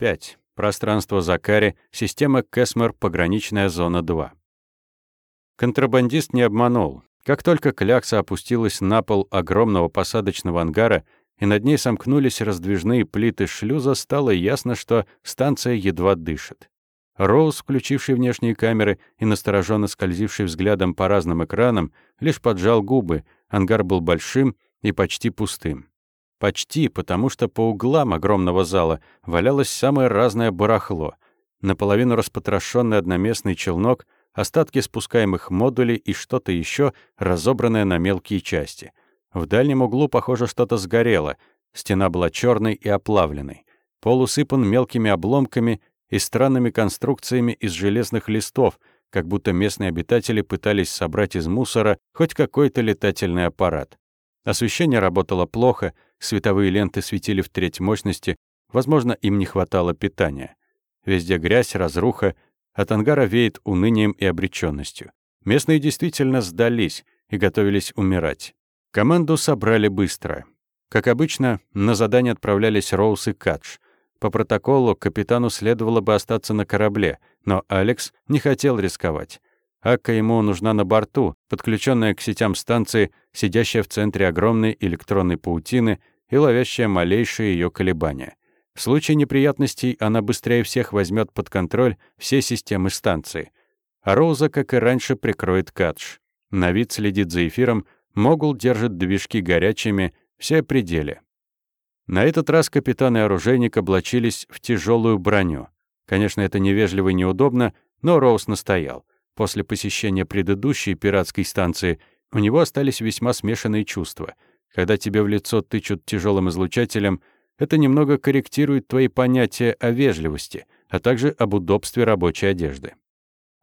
5. Пространство Закари, система Кэсмер, пограничная зона 2. Контрабандист не обманул. Как только клякса опустилась на пол огромного посадочного ангара, и над ней сомкнулись раздвижные плиты шлюза, стало ясно, что станция едва дышит. Роуз, включивший внешние камеры и настороженно скользивший взглядом по разным экранам, лишь поджал губы, ангар был большим и почти пустым. Почти, потому что по углам огромного зала валялось самое разное барахло. Наполовину распотрошенный одноместный челнок, остатки спускаемых модулей и что-то еще, разобранное на мелкие части. В дальнем углу, похоже, что-то сгорело. Стена была черной и оплавленной. Пол усыпан мелкими обломками и странными конструкциями из железных листов, как будто местные обитатели пытались собрать из мусора хоть какой-то летательный аппарат. Освещение работало плохо, световые ленты светили в треть мощности, возможно, им не хватало питания. Везде грязь, разруха, от ангара веет унынием и обречённостью. Местные действительно сдались и готовились умирать. Команду собрали быстро. Как обычно, на задание отправлялись Роуз и Кадж. По протоколу капитану следовало бы остаться на корабле, но Алекс не хотел рисковать. Акка ему нужна на борту, подключенная к сетям станции, сидящая в центре огромной электронной паутины и ловящая малейшие ее колебания. В случае неприятностей она быстрее всех возьмет под контроль все системы станции. А Роуза, как и раньше, прикроет Кадж. На вид следит за эфиром, Могул держит движки горячими, все пределе. На этот раз капитан и оружейник облачились в тяжелую броню. Конечно, это невежливо и неудобно, но Роуз настоял. После посещения предыдущей пиратской станции у него остались весьма смешанные чувства. Когда тебе в лицо тычут тяжелым излучателем, это немного корректирует твои понятия о вежливости, а также об удобстве рабочей одежды.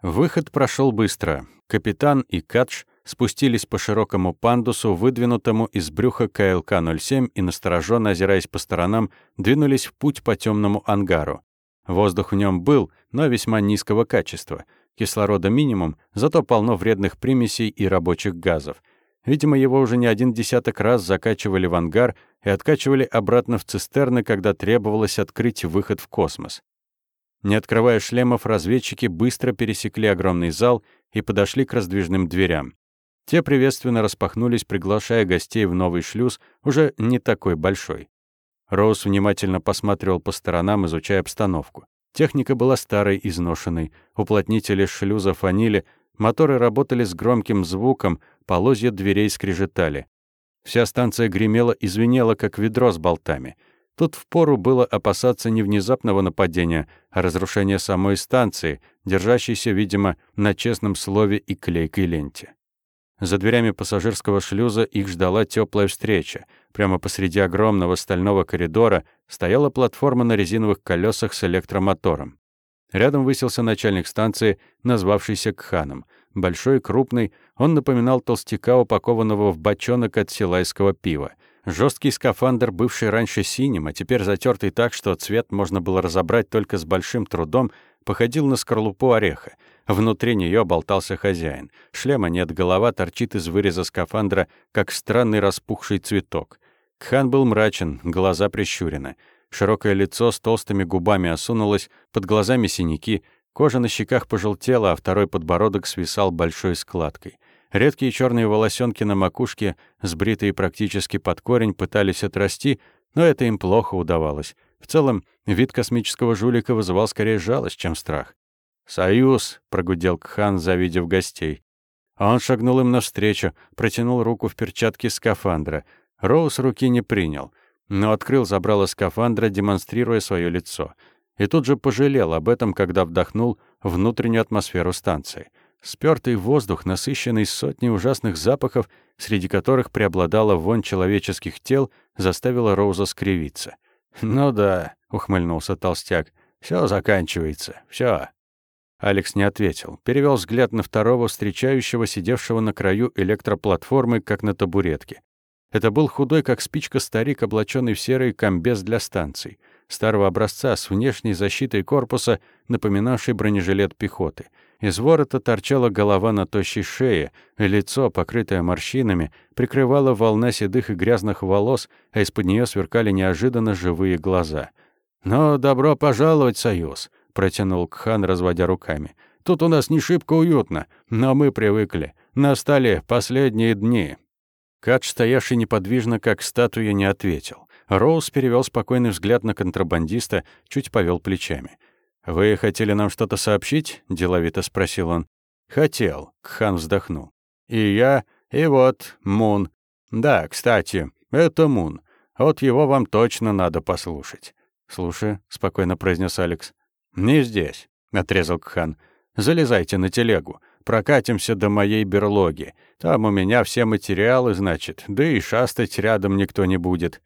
Выход прошел быстро. Капитан и Кадж спустились по широкому пандусу, выдвинутому из брюха КЛК-07 и, настороженно озираясь по сторонам, двинулись в путь по темному ангару. Воздух в нем был, но весьма низкого качества — Кислорода минимум, зато полно вредных примесей и рабочих газов. Видимо, его уже не один десяток раз закачивали в ангар и откачивали обратно в цистерны, когда требовалось открыть выход в космос. Не открывая шлемов, разведчики быстро пересекли огромный зал и подошли к раздвижным дверям. Те приветственно распахнулись, приглашая гостей в новый шлюз, уже не такой большой. Роуз внимательно посматривал по сторонам, изучая обстановку. Техника была старой, изношенной. Уплотнители шлюза фанили, моторы работали с громким звуком, полозья дверей скрежетали. Вся станция гремела и звенела, как ведро с болтами. Тут впору было опасаться не внезапного нападения, а разрушения самой станции, держащейся, видимо, на честном слове и клейкой ленте. За дверями пассажирского шлюза их ждала теплая встреча. Прямо посреди огромного стального коридора стояла платформа на резиновых колесах с электромотором. Рядом высился начальник станции, назвавшийся Кханом. Большой, крупный, он напоминал толстяка, упакованного в бочонок от силайского пива. Жесткий скафандр, бывший раньше синим, а теперь затертый так, что цвет можно было разобрать только с большим трудом, походил на скорлупу ореха. Внутри нее болтался хозяин. Шлема нет, голова торчит из выреза скафандра, как странный распухший цветок. Кхан был мрачен, глаза прищурены. Широкое лицо с толстыми губами осунулось, под глазами синяки, кожа на щеках пожелтела, а второй подбородок свисал большой складкой. Редкие черные волосенки на макушке, сбритые практически под корень, пытались отрасти, но это им плохо удавалось. В целом, вид космического жулика вызывал скорее жалость, чем страх. «Союз!» — прогудел Кхан, завидев гостей. Он шагнул им навстречу, протянул руку в перчатке скафандра. Роуз руки не принял, но открыл забрало скафандра, демонстрируя свое лицо. И тут же пожалел об этом, когда вдохнул внутреннюю атмосферу станции. Спёртый воздух, насыщенный сотней ужасных запахов, среди которых преобладала вонь человеческих тел, заставила Роуза скривиться. «Ну да», — ухмыльнулся толстяк, — «всё заканчивается, всё». Алекс не ответил. Перевел взгляд на второго встречающего, сидевшего на краю электроплатформы, как на табуретке. Это был худой, как спичка, старик, облаченный в серый комбез для станций. Старого образца с внешней защитой корпуса, напоминавший бронежилет пехоты. Из ворота торчала голова на тощей шее, лицо, покрытое морщинами, прикрывала волна седых и грязных волос, а из-под нее сверкали неожиданно живые глаза. «Но добро пожаловать, Союз», — протянул Кхан, разводя руками. «Тут у нас не шибко уютно, но мы привыкли. Настали последние дни». Кадж, стоявший неподвижно, как статуя, не ответил. Роуз перевел спокойный взгляд на контрабандиста, чуть повел плечами. «Вы хотели нам что-то сообщить?» — деловито спросил он. «Хотел», — Кхан вздохнул. «И я, и вот Мун. Да, кстати, это Мун. Вот его вам точно надо послушать». «Слушай», — спокойно произнес Алекс. «Не здесь», — отрезал Кхан. «Залезайте на телегу. Прокатимся до моей берлоги. Там у меня все материалы, значит, да и шастать рядом никто не будет».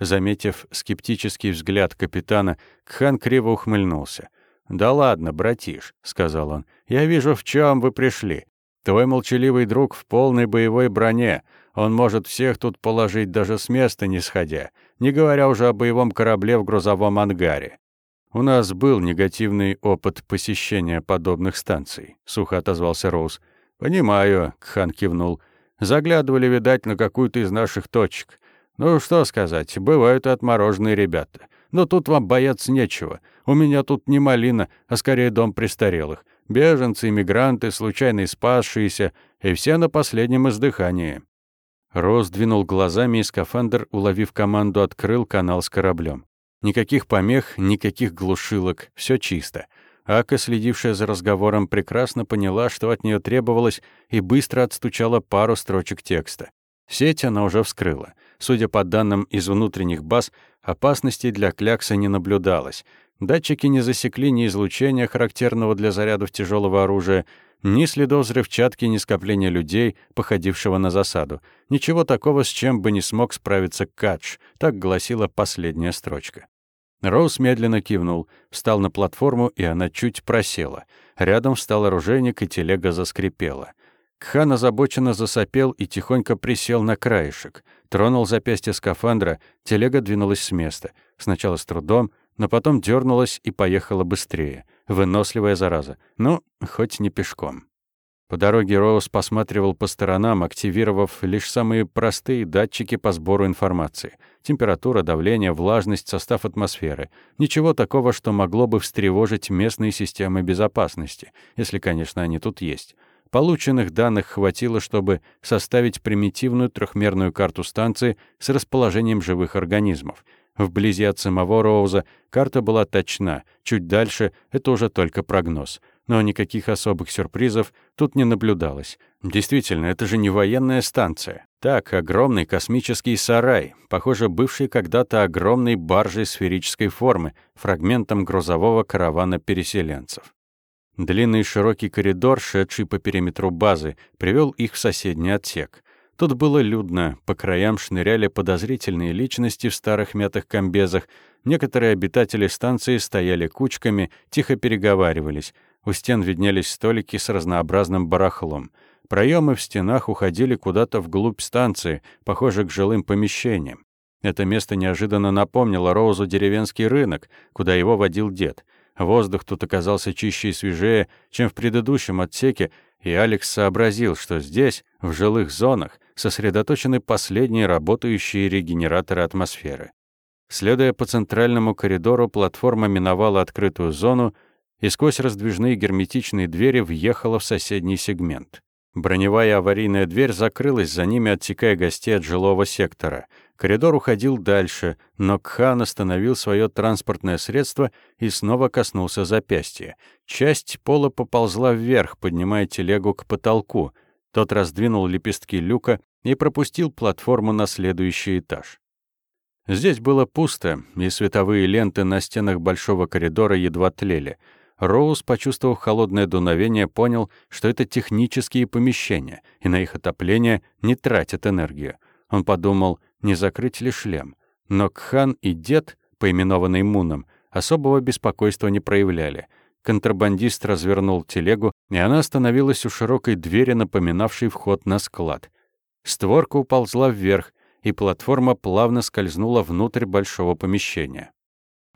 Заметив скептический взгляд капитана, Кхан криво ухмыльнулся. «Да ладно, братиш», — сказал он, — «я вижу, в чем вы пришли. Твой молчаливый друг в полной боевой броне. Он может всех тут положить даже с места не сходя, не говоря уже о боевом корабле в грузовом ангаре. У нас был негативный опыт посещения подобных станций», — сухо отозвался Роуз. «Понимаю», — Кхан кивнул. «Заглядывали, видать, на какую-то из наших точек. Ну, что сказать, бывают отмороженные ребята. Но тут вам бояться нечего. У меня тут не малина, а скорее дом престарелых. Беженцы, иммигранты, случайно спасшиеся, и все на последнем издыхании». Рос двинул глазами, и скафандр, уловив команду, открыл канал с кораблем. Никаких помех, никаких глушилок, все чисто. Ака, следившая за разговором, прекрасно поняла, что от нее требовалось, и быстро отстучала пару строчек текста. Сеть она уже вскрыла. Судя по данным из внутренних баз, опасностей для клякса не наблюдалось. Датчики не засекли ни излучения, характерного для зарядов тяжелого оружия, ни следов взрывчатки, ни скопления людей, походившего на засаду. Ничего такого, с чем бы не смог справиться Кадж, так гласила последняя строчка. Роуз медленно кивнул, встал на платформу, и она чуть просела. Рядом встал оружейник, и телега заскрипела. Кхан озабоченно засопел и тихонько присел на краешек. Тронул запястье скафандра, телега двинулась с места. Сначала с трудом, но потом дернулась и поехала быстрее. Выносливая зараза. Ну, хоть не пешком. По дороге Роуз посматривал по сторонам, активировав лишь самые простые датчики по сбору информации. Температура, давление, влажность, состав атмосферы. Ничего такого, что могло бы встревожить местные системы безопасности, если, конечно, они тут есть. Полученных данных хватило, чтобы составить примитивную трехмерную карту станции с расположением живых организмов. Вблизи от самого Роуза карта была точна, чуть дальше — это уже только прогноз. Но никаких особых сюрпризов тут не наблюдалось. Действительно, это же не военная станция. Так, огромный космический сарай, похоже, бывший когда-то огромной баржей сферической формы, фрагментом грузового каравана переселенцев. Длинный широкий коридор, шедший по периметру базы, привел их в соседний отсек. Тут было людно, по краям шныряли подозрительные личности в старых мятых комбезах, некоторые обитатели станции стояли кучками, тихо переговаривались, у стен виднелись столики с разнообразным барахлом. Проемы в стенах уходили куда-то вглубь станции, похоже, к жилым помещениям. Это место неожиданно напомнило Роузу деревенский рынок, куда его водил дед — Воздух тут оказался чище и свежее, чем в предыдущем отсеке, и Алекс сообразил, что здесь, в жилых зонах, сосредоточены последние работающие регенераторы атмосферы. Следуя по центральному коридору, платформа миновала открытую зону и сквозь раздвижные герметичные двери въехала в соседний сегмент. Броневая аварийная дверь закрылась за ними, отсекая гостей от жилого сектора — Коридор уходил дальше, но Кхан остановил свое транспортное средство и снова коснулся запястья. Часть пола поползла вверх, поднимая телегу к потолку. Тот раздвинул лепестки люка и пропустил платформу на следующий этаж. Здесь было пусто, и световые ленты на стенах большого коридора едва тлели. Роуз, почувствовав холодное дуновение, понял, что это технические помещения, и на их отопление не тратят энергию. Он подумал, не закрыть ли шлем. Но Кхан и дед, поименованный Муном, особого беспокойства не проявляли. Контрабандист развернул телегу, и она остановилась у широкой двери, напоминавшей вход на склад. Створка уползла вверх, и платформа плавно скользнула внутрь большого помещения.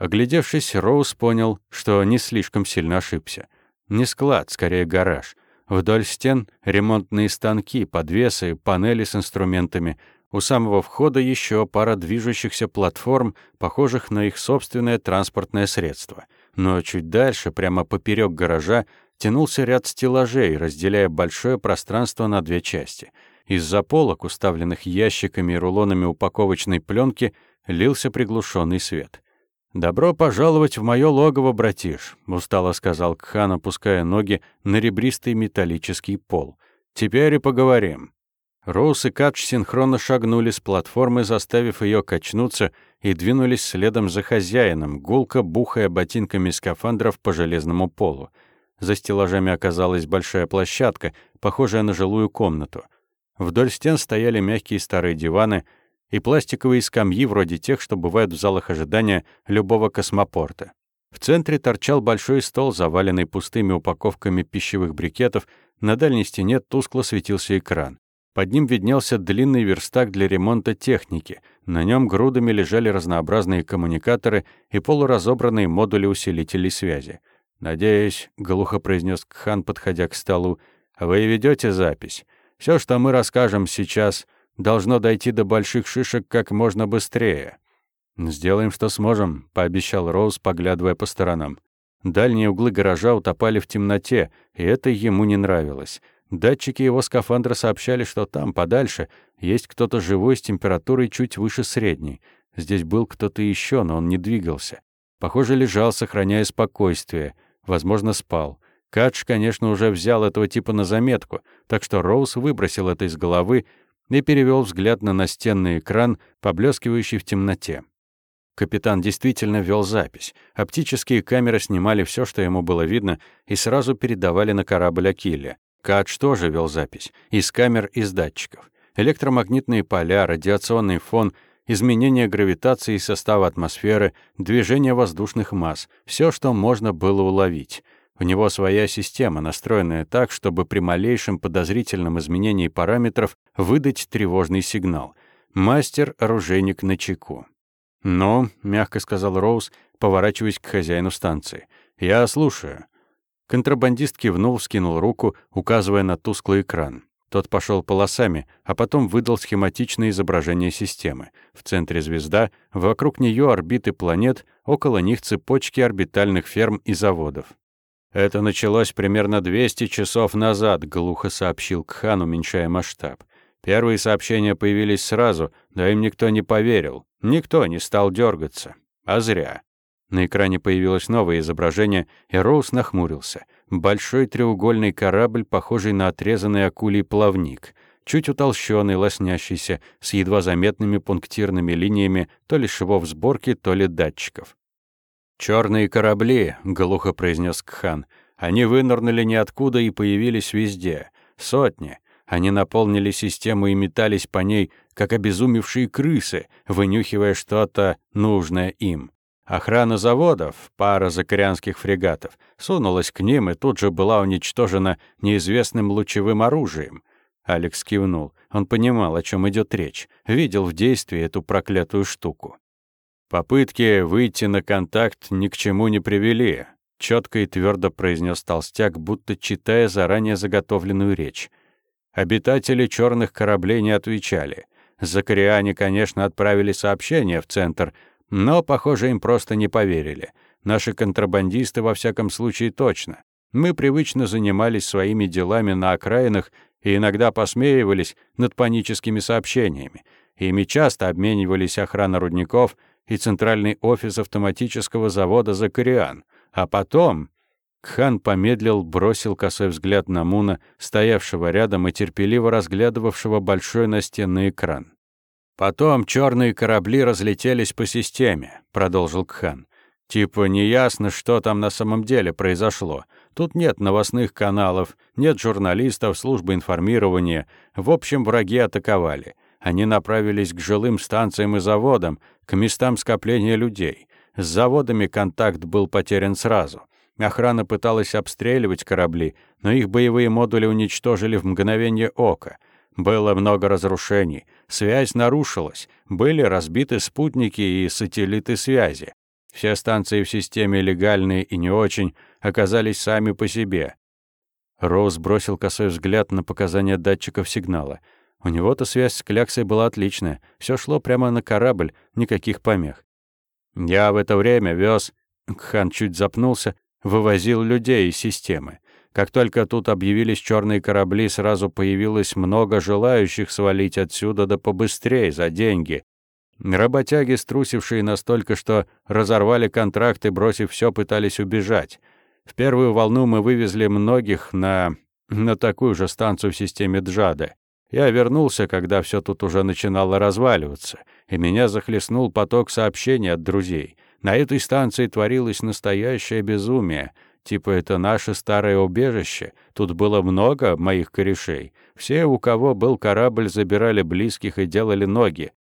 Оглядевшись, Роуз понял, что не слишком сильно ошибся. Не склад, скорее гараж. Вдоль стен ремонтные станки, подвесы, панели с инструментами, У самого входа еще пара движущихся платформ, похожих на их собственное транспортное средство. Но чуть дальше, прямо поперек гаража, тянулся ряд стеллажей, разделяя большое пространство на две части. Из-за полок, уставленных ящиками и рулонами упаковочной пленки, лился приглушенный свет. «Добро пожаловать в мое логово, братиш», — устало сказал Кхан, опуская ноги на ребристый металлический пол. «Теперь и поговорим». Роуз и Кадж синхронно шагнули с платформы, заставив ее качнуться, и двинулись следом за хозяином, гулко бухая ботинками скафандров по железному полу. За стеллажами оказалась большая площадка, похожая на жилую комнату. Вдоль стен стояли мягкие старые диваны и пластиковые скамьи, вроде тех, что бывают в залах ожидания любого космопорта. В центре торчал большой стол, заваленный пустыми упаковками пищевых брикетов, на дальней стене тускло светился экран. Под ним виднелся длинный верстак для ремонта техники. На нем грудами лежали разнообразные коммуникаторы и полуразобранные модули усилителей связи. «Надеюсь», — глухо произнес Кхан, подходя к столу, — «вы ведете запись. Все, что мы расскажем сейчас, должно дойти до больших шишек как можно быстрее». «Сделаем, что сможем», — пообещал Роуз, поглядывая по сторонам. Дальние углы гаража утопали в темноте, и это ему не нравилось. Датчики его скафандра сообщали, что там, подальше, есть кто-то живой с температурой чуть выше средней. Здесь был кто-то еще, но он не двигался. Похоже, лежал, сохраняя спокойствие. Возможно, спал. Кадж, конечно, уже взял этого типа на заметку, так что Роуз выбросил это из головы и перевел взгляд на настенный экран, поблескивающий в темноте. Капитан действительно вел запись. Оптические камеры снимали все, что ему было видно, и сразу передавали на корабль Акиле. Кадж тоже вел запись. Из камер, из датчиков. Электромагнитные поля, радиационный фон, изменение гравитации и состава атмосферы, движение воздушных масс. Все, что можно было уловить. У него своя система, настроенная так, чтобы при малейшем подозрительном изменении параметров выдать тревожный сигнал. Мастер-оружейник на чеку. «Ну», — мягко сказал Роуз, поворачиваясь к хозяину станции. «Я слушаю». Контрабандист кивнул, скинул руку, указывая на тусклый экран. Тот пошел полосами, а потом выдал схематичное изображение системы. В центре звезда, вокруг нее орбиты планет, около них цепочки орбитальных ферм и заводов. «Это началось примерно 200 часов назад», — глухо сообщил Кхан, уменьшая масштаб. Первые сообщения появились сразу, да им никто не поверил. Никто не стал дергаться. А зря. На экране появилось новое изображение, и Роуз нахмурился. Большой треугольный корабль, похожий на отрезанный акулий плавник, чуть утолщенный, лоснящийся, с едва заметными пунктирными линиями то ли швов сборки, то ли датчиков. Черные корабли», — глухо произнес Кхан. «Они вынырнули ниоткуда и появились везде. Сотни. Они наполнили систему и метались по ней, как обезумевшие крысы, вынюхивая что-то нужное им. Охрана заводов, пара закорянских фрегатов, сунулась к ним и тут же была уничтожена неизвестным лучевым оружием. Алекс кивнул. Он понимал, о чем идет речь, видел в действии эту проклятую штуку. Попытки выйти на контакт ни к чему не привели, четко и твердо произнес толстяк, будто читая заранее заготовленную речь. Обитатели черных кораблей не отвечали. Закариане, конечно, отправили сообщение в центр, но, похоже, им просто не поверили. Наши контрабандисты, во всяком случае, точно. Мы привычно занимались своими делами на окраинах и иногда посмеивались над паническими сообщениями. Ими часто обменивались охрана рудников и центральный офис автоматического завода «Закариан». А потом... Кхан помедлил, бросил косой взгляд на Муна, стоявшего рядом и терпеливо разглядывавшего большой настенный экран. Потом черные корабли разлетелись по системе, продолжил Кхан. Типа неясно, что там на самом деле произошло. Тут нет новостных каналов, нет журналистов, службы информирования. В общем, враги атаковали. Они направились к жилым станциям и заводам, к местам скопления людей. С заводами контакт был потерян сразу. Охрана пыталась обстреливать корабли, но их боевые модули уничтожили в мгновение ока — было много разрушений, связь нарушилась, были разбиты спутники и сателлиты связи. Все станции в системе, легальные и не очень, оказались сами по себе. Роуз бросил косой взгляд на показания датчиков сигнала. У него-то связь с Кляксой была отличная. Все шло прямо на корабль, никаких помех. Я в это время вез... Кхан чуть запнулся, вывозил людей из системы. Как только тут объявились черные корабли, сразу появилось много желающих свалить отсюда да побыстрее, за деньги. Работяги, струсившие настолько, что разорвали контракты, бросив все, пытались убежать. В первую волну мы вывезли многих на... на такую же станцию в системе Джады. Я вернулся, когда все тут уже начинало разваливаться, и меня захлестнул поток сообщений от друзей. На этой станции творилось настоящее безумие. Типа это наше старое убежище. Тут было много моих корешей. Все, у кого был корабль, забирали близких и делали ноги.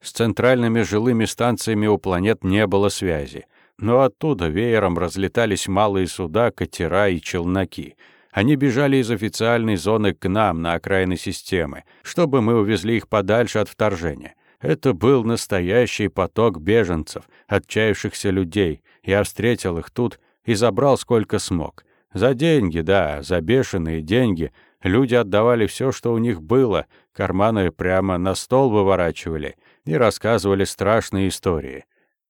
С центральными жилыми станциями у планет не было связи. Но оттуда веером разлетались малые суда, катера и челноки. Они бежали из официальной зоны к нам, на окраины системы, чтобы мы увезли их подальше от вторжения. Это был настоящий поток беженцев, отчаявшихся людей. Я встретил их тут и забрал сколько смог. За деньги, да, за бешеные деньги. Люди отдавали все, что у них было, карманы прямо на стол выворачивали и рассказывали страшные истории.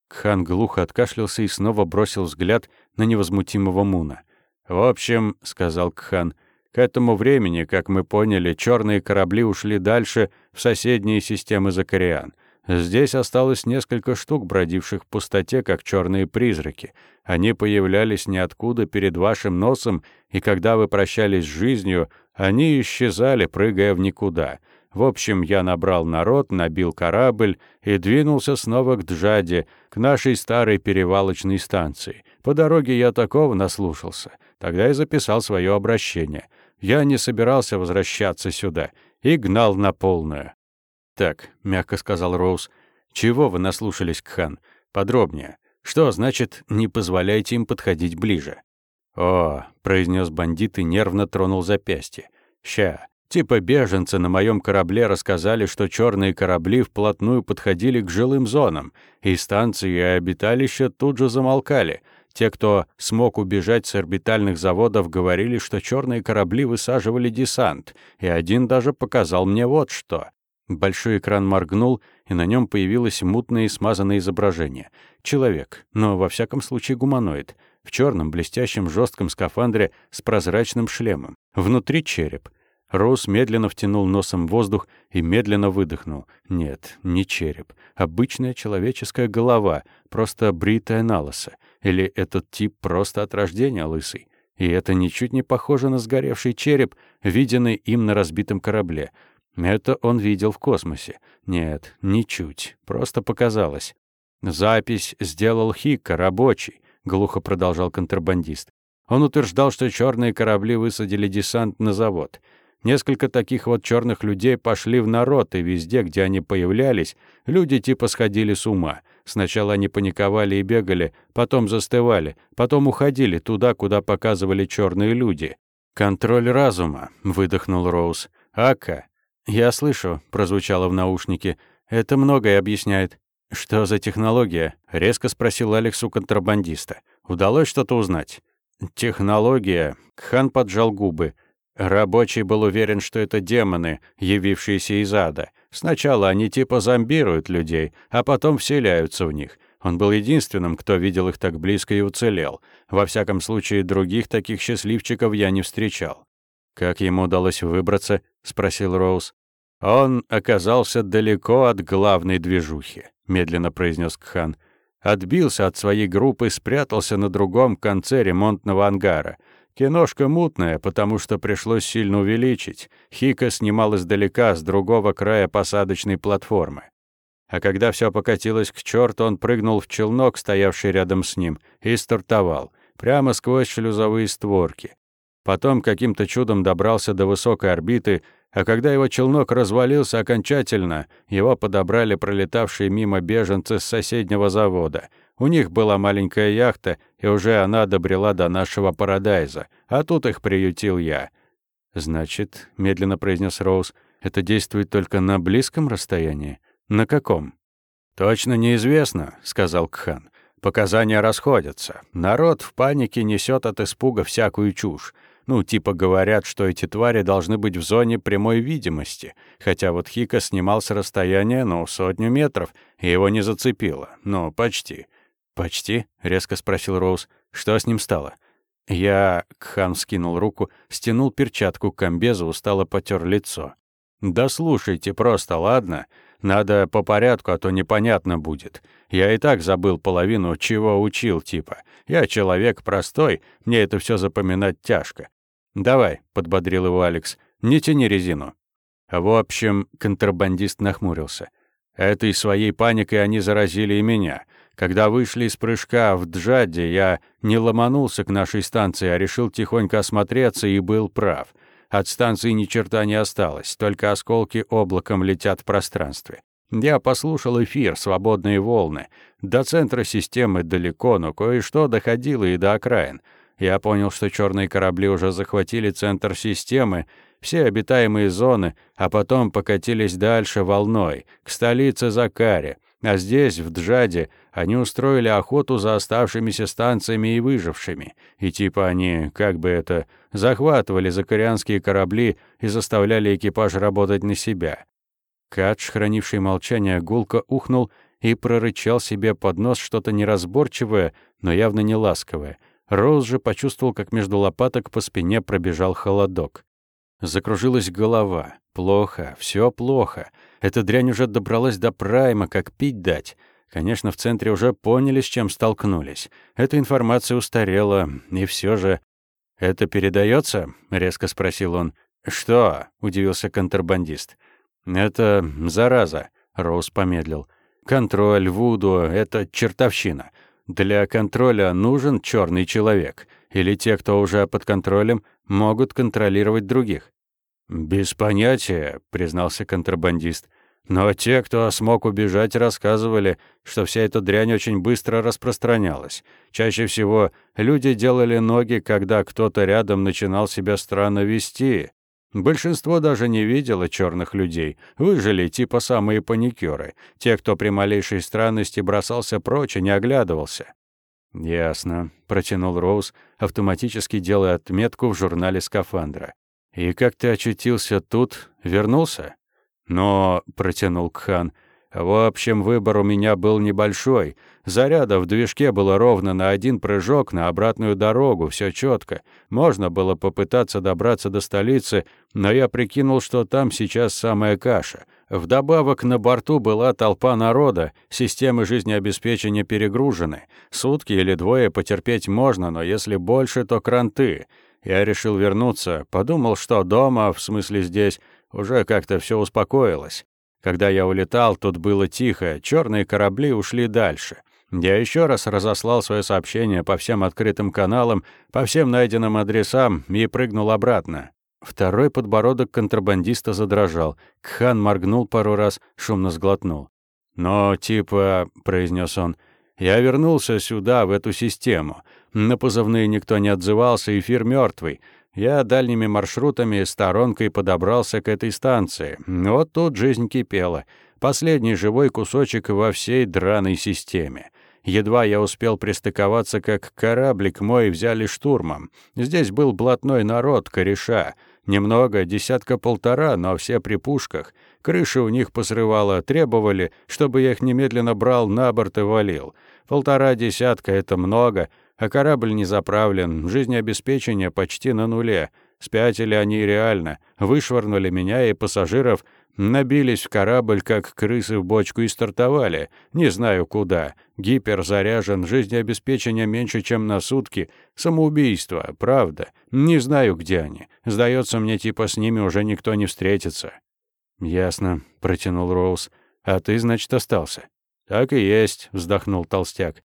Кхан глухо откашлялся и снова бросил взгляд на невозмутимого Муна. «В общем», — сказал Кхан, — «к этому времени, как мы поняли, черные корабли ушли дальше в соседние системы Закариан. Здесь осталось несколько штук, бродивших в пустоте, как черные призраки. Они появлялись ниоткуда перед вашим носом, и когда вы прощались с жизнью, они исчезали, прыгая в никуда. В общем, я набрал народ, набил корабль и двинулся снова к Джаде, к нашей старой перевалочной станции. По дороге я такого наслушался. Тогда я записал свое обращение. Я не собирался возвращаться сюда и гнал на полную. «Так», — мягко сказал Роуз, — «чего вы наслушались, Кхан? Подробнее. Что значит «не позволяйте им подходить ближе»?» «О», — произнес бандит и нервно тронул запястье. «Ща. Типа беженцы на моем корабле рассказали, что черные корабли вплотную подходили к жилым зонам, и станции и обиталища тут же замолкали. Те, кто смог убежать с орбитальных заводов, говорили, что черные корабли высаживали десант, и один даже показал мне вот что. Большой экран моргнул, и на нем появилось мутное и смазанное изображение. Человек, но во всяком случае гуманоид, в черном блестящем жестком скафандре с прозрачным шлемом. Внутри череп. Роуз медленно втянул носом воздух и медленно выдохнул. Нет, не череп. Обычная человеческая голова, просто бритая на. Или этот тип просто от рождения лысый. И это ничуть не похоже на сгоревший череп, виденный им на разбитом корабле. Это он видел в космосе. Нет, ничуть. Просто показалось. Запись сделал Хикка, рабочий, глухо продолжал контрабандист. Он утверждал, что черные корабли высадили десант на завод. Несколько таких вот черных людей пошли в народ, и везде, где они появлялись, люди типа сходили с ума. Сначала они паниковали и бегали, потом застывали, потом уходили туда, куда показывали черные люди. «Контроль разума», — выдохнул Роуз. «Ака, «Я слышу», — прозвучало в наушнике. «Это многое объясняет». «Что за технология?» — резко спросил Алекс у контрабандиста. «Удалось что-то узнать?» «Технология». Хан поджал губы. Рабочий был уверен, что это демоны, явившиеся из ада. Сначала они типа зомбируют людей, а потом вселяются в них. Он был единственным, кто видел их так близко и уцелел. Во всяком случае, других таких счастливчиков я не встречал. «Как ему удалось выбраться?» — спросил Роуз. «Он оказался далеко от главной движухи», — медленно произнес Кхан. «Отбился от своей группы, спрятался на другом конце ремонтного ангара. Киношка мутная, потому что пришлось сильно увеличить. Хика снимал издалека, с другого края посадочной платформы. А когда все покатилось к черту, он прыгнул в челнок, стоявший рядом с ним, и стартовал, прямо сквозь шлюзовые створки. Потом каким-то чудом добрался до высокой орбиты, а когда его челнок развалился окончательно, его подобрали пролетавшие мимо беженцы с соседнего завода. У них была маленькая яхта, и уже она добрела до нашего Парадайза, а тут их приютил я. «Значит», — медленно произнес Роуз, — «это действует только на близком расстоянии? На каком?» «Точно неизвестно», — сказал Кхан. «Показания расходятся. Народ в панике несет от испуга всякую чушь. Ну, типа говорят, что эти твари должны быть в зоне прямой видимости, хотя вот Хика снимал с расстояния, ну, сотню метров, и его не зацепило. Ну, почти. «Почти?» — резко спросил Роуз. «Что с ним стало?» Я, Кхан скинул руку, стянул перчатку к комбезу, устало потер лицо. «Да слушайте просто, ладно? Надо по порядку, а то непонятно будет. Я и так забыл половину, чего учил, типа. Я человек простой, мне это все запоминать тяжко. «Давай», — подбодрил его Алекс, — «не тяни резину». В общем, контрабандист нахмурился. Этой своей паникой они заразили и меня. Когда вышли из прыжка в Джадде, я не ломанулся к нашей станции, а решил тихонько осмотреться и был прав. От станции ни черта не осталось, только осколки облаком летят в пространстве. Я послушал эфир, свободные волны. До центра системы далеко, но кое-что доходило и до окраин. Я понял, что черные корабли уже захватили центр системы, все обитаемые зоны, а потом покатились дальше волной, к столице Закаре. А здесь, в Джаде, они устроили охоту за оставшимися станциями и выжившими. И типа они, как бы это, захватывали закарианские корабли и заставляли экипаж работать на себя. Кадж, хранивший молчание, гулко ухнул и прорычал себе под нос что-то неразборчивое, но явно не ласковое. Роуз же почувствовал, как между лопаток по спине пробежал холодок. Закружилась голова. Плохо, все плохо. Эта дрянь уже добралась до прайма, как пить дать. Конечно, в центре уже поняли, с чем столкнулись. Эта информация устарела, и все же... «Это передается? резко спросил он. «Что?» — удивился контрабандист. «Это зараза», — Роуз помедлил. «Контроль, Вуду — это чертовщина. Для контроля нужен черный человек, или те, кто уже под контролем, могут контролировать других. «Без понятия», — признался контрабандист. «Но те, кто смог убежать, рассказывали, что вся эта дрянь очень быстро распространялась. Чаще всего люди делали ноги, когда кто-то рядом начинал себя странно вести. Большинство даже не видело черных людей. Выжили типа самые паникеры, те, кто при малейшей странности бросался прочь и не оглядывался. «Ясно», — протянул Роуз, автоматически делая отметку в журнале скафандра. «И как ты очутился тут? Вернулся?» «Но», — протянул Кхан, — «в общем, выбор у меня был небольшой. Заряда в движке было ровно на один прыжок на обратную дорогу, все четко. Можно было попытаться добраться до столицы, но я прикинул, что там сейчас самая каша. Вдобавок на борту была толпа народа, системы жизнеобеспечения перегружены. Сутки или двое потерпеть можно, но если больше, то кранты. Я решил вернуться, подумал, что дома, в смысле здесь, уже как-то все успокоилось. Когда я улетал, тут было тихо, черные корабли ушли дальше. Я еще раз разослал свое сообщение по всем открытым каналам, по всем найденным адресам и прыгнул обратно. Второй подбородок контрабандиста задрожал. Кхан моргнул пару раз, шумно сглотнул. «Но, типа», — произнес он, — «я вернулся сюда, в эту систему. На позывные никто не отзывался, эфир мертвый. Я дальними маршрутами сторонкой подобрался к этой станции. Вот тут жизнь кипела. Последний живой кусочек во всей драной системе. Едва я успел пристыковаться, как кораблик мой взяли штурмом. Здесь был блатной народ, кореша. Немного, десятка-полтора, но все при пушках. Крыши у них посрывало, требовали, чтобы я их немедленно брал на борт и валил. Полтора десятка — это много — а корабль не заправлен, жизнеобеспечение почти на нуле. Спятили они реально, вышвырнули меня и пассажиров, набились в корабль, как крысы в бочку, и стартовали. Не знаю куда. Гипер заряжен, жизнеобеспечение меньше, чем на сутки. Самоубийство, правда. Не знаю, где они. Сдается мне, типа, с ними уже никто не встретится». «Ясно», — протянул Роуз. «А ты, значит, остался?» «Так и есть», — вздохнул толстяк.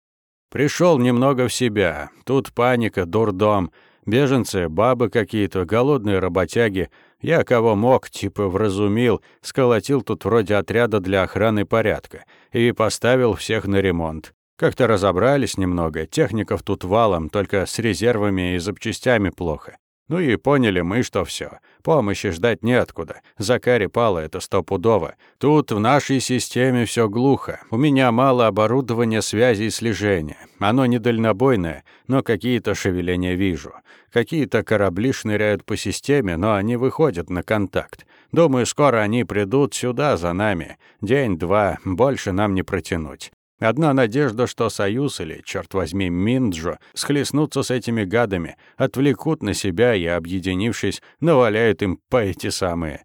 Пришел немного в себя. Тут паника, дурдом. Беженцы, бабы какие-то, голодные работяги. Я кого мог, типа вразумил, сколотил тут вроде отряда для охраны порядка и поставил всех на ремонт. Как-то разобрались немного, техников тут валом, только с резервами и запчастями плохо. Ну и поняли мы, что все. Помощи ждать неоткуда. Закари пала это стопудово. Тут в нашей системе все глухо. У меня мало оборудования связи и слежения. Оно недальнобойное, но какие-то шевеления вижу. Какие-то корабли шныряют по системе, но они выходят на контакт. Думаю, скоро они придут сюда за нами. День-два, больше нам не протянуть. Одна надежда, что Союз или, черт возьми, Минджо схлестнутся с этими гадами, отвлекут на себя и, объединившись, наваляют им по эти самые.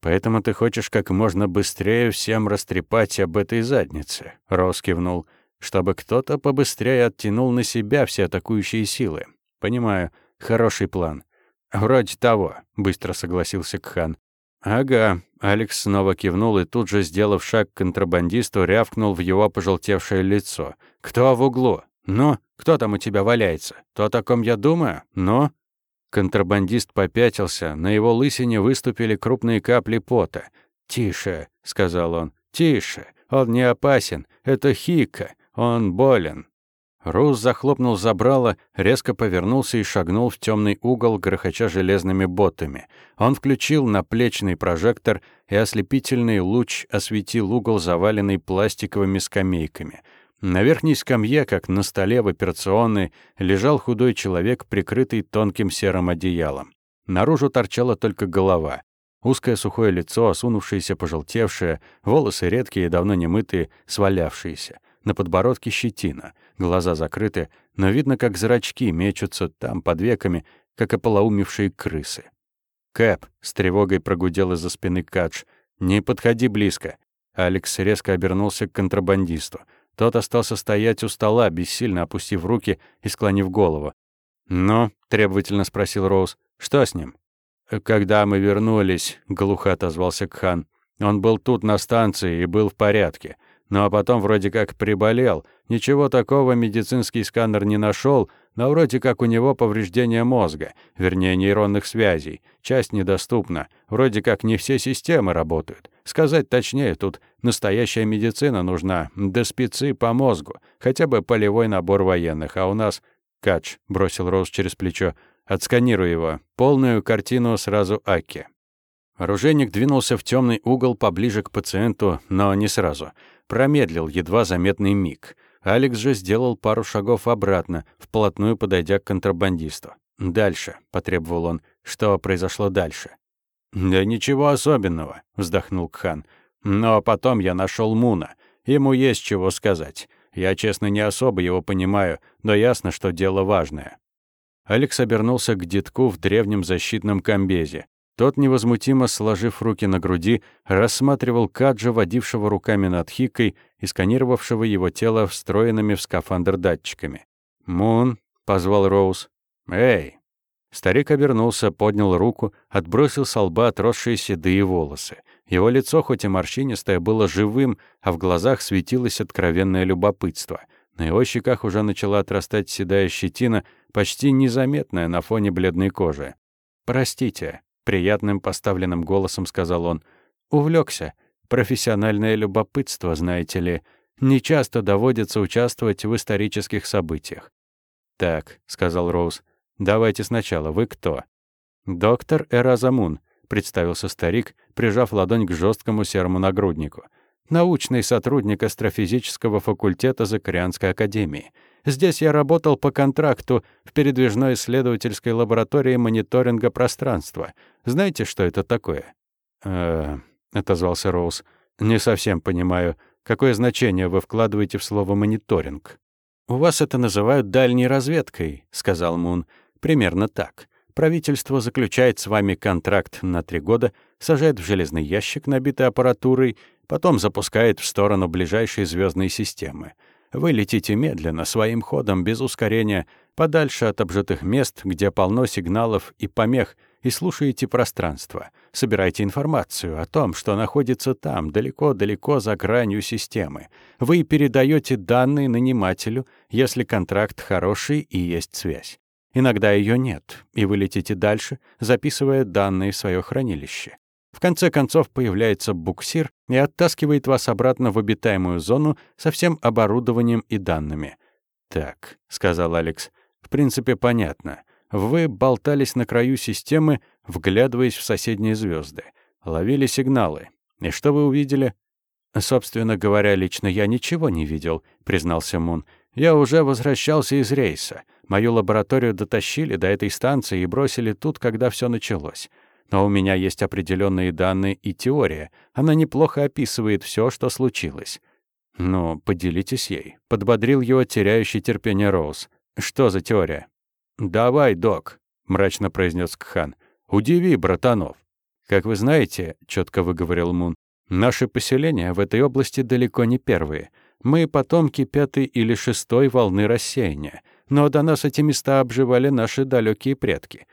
«Поэтому ты хочешь как можно быстрее всем растрепать об этой заднице», — Рос кивнул, «чтобы кто-то побыстрее оттянул на себя все атакующие силы. Понимаю, хороший план». «Вроде того», — быстро согласился Кхан. «Ага». Алекс снова кивнул и тут же, сделав шаг к контрабандисту, рявкнул в его пожелтевшее лицо. «Кто в углу? Ну, кто там у тебя валяется? То, о ком я думаю? Ну?» Контрабандист попятился, на его лысине выступили крупные капли пота. «Тише», — сказал он, — «тише. Он не опасен. Это Хика. Он болен». Роуз захлопнул забрало, резко повернулся и шагнул в темный угол, грохоча железными ботами. Он включил наплечный прожектор, и ослепительный луч осветил угол, заваленный пластиковыми скамейками. На верхней скамье, как на столе в операционной, лежал худой человек, прикрытый тонким серым одеялом. Наружу торчала только голова. Узкое сухое лицо, осунувшееся, пожелтевшее, волосы редкие, давно не мытые, свалявшиеся. На подбородке щетина, глаза закрыты, но видно, как зрачки мечутся там под веками, как ополоумевшие крысы. «Кэп!» — с тревогой прогудел из-за спины Кадж. «Не подходи близко!» Алекс резко обернулся к контрабандисту. Тот остался стоять у стола, бессильно опустив руки и склонив голову. «Ну?» — требовательно спросил Роуз. «Что с ним?» «Когда мы вернулись», — глухо отозвался Кхан. «Он был тут на станции и был в порядке. Ну а потом вроде как приболел. Ничего такого медицинский сканер не нашел, но вроде как у него повреждение мозга, вернее нейронных связей. Часть недоступна. Вроде как не все системы работают. Сказать точнее, тут настоящая медицина нужна, да спецы по мозгу, хотя бы полевой набор военных, а у нас... Кач бросил Роуз через плечо. «Отсканируй его. Полную картину сразу Аки». Оружейник двинулся в темный угол поближе к пациенту, но не сразу. Промедлил едва заметный миг. Алекс же сделал пару шагов обратно, вплотную подойдя к контрабандисту. «Дальше», — потребовал он. «Что произошло дальше?» «Да ничего особенного», — вздохнул Кхан. «Но потом я нашел Муна. Ему есть чего сказать. Я, честно, не особо его понимаю, но ясно, что дело важное». Алекс обернулся к детку в древнем защитном комбезе. Тот, невозмутимо сложив руки на груди, рассматривал Каджа, водившего руками над Хикой и сканировавшего его тело встроенными в скафандр датчиками. «Мун», — позвал Роуз. «Эй!» Старик обернулся, поднял руку, отбросил с лба отросшие седые волосы. Его лицо, хоть и морщинистое, было живым, а в глазах светилось откровенное любопытство. На его щеках уже начала отрастать седая щетина, почти незаметная на фоне бледной кожи. «Простите», приятным поставленным голосом сказал он. Увлекся. Профессиональное любопытство, знаете ли. Не часто доводится участвовать в исторических событиях. «Так», — сказал Роуз, — «давайте сначала, вы кто?» «Доктор Эразамун», — представился старик, прижав ладонь к жесткому серому нагруднику. «Научный сотрудник астрофизического факультета Закарианской академии. Здесь я работал по контракту в передвижной исследовательской лаборатории мониторинга пространства. Знаете, что это такое?» «Э-э», отозвался Роуз. «Не совсем понимаю, какое значение вы вкладываете в слово «мониторинг». «У вас это называют дальней разведкой», — сказал Мун. «Примерно так. Правительство заключает с вами контракт на три года, сажает в железный ящик, набитый аппаратурой, потом запускает в сторону ближайшей звездной системы. Вы летите медленно, своим ходом, без ускорения, подальше от обжитых мест, где полно сигналов и помех, и слушаете пространство. Собирайте информацию о том, что находится там, далеко-далеко за гранью системы. Вы передаете данные нанимателю, если контракт хороший и есть связь. Иногда ее нет, и вы летите дальше, записывая данные в свое хранилище. В конце концов появляется буксир и оттаскивает вас обратно в обитаемую зону со всем оборудованием и данными. «Так», — сказал Алекс, — «в принципе, понятно. Вы болтались на краю системы, вглядываясь в соседние звезды, ловили сигналы. И что вы увидели? Собственно говоря, лично я ничего не видел, признался Мун. Я уже возвращался из рейса. Мою лабораторию дотащили до этой станции и бросили тут, когда все началось. Но у меня есть определенные данные и теория. Она неплохо описывает все, что случилось. «Ну, поделитесь ей», — подбодрил его теряющий терпение Роуз. «Что за теория?» «Давай, док», — мрачно произнес Кхан. «Удиви, братанов». «Как вы знаете», — четко выговорил Мун, «наши поселения в этой области далеко не первые. Мы потомки пятой или шестой волны рассеяния, но до нас эти места обживали наши далекие предки.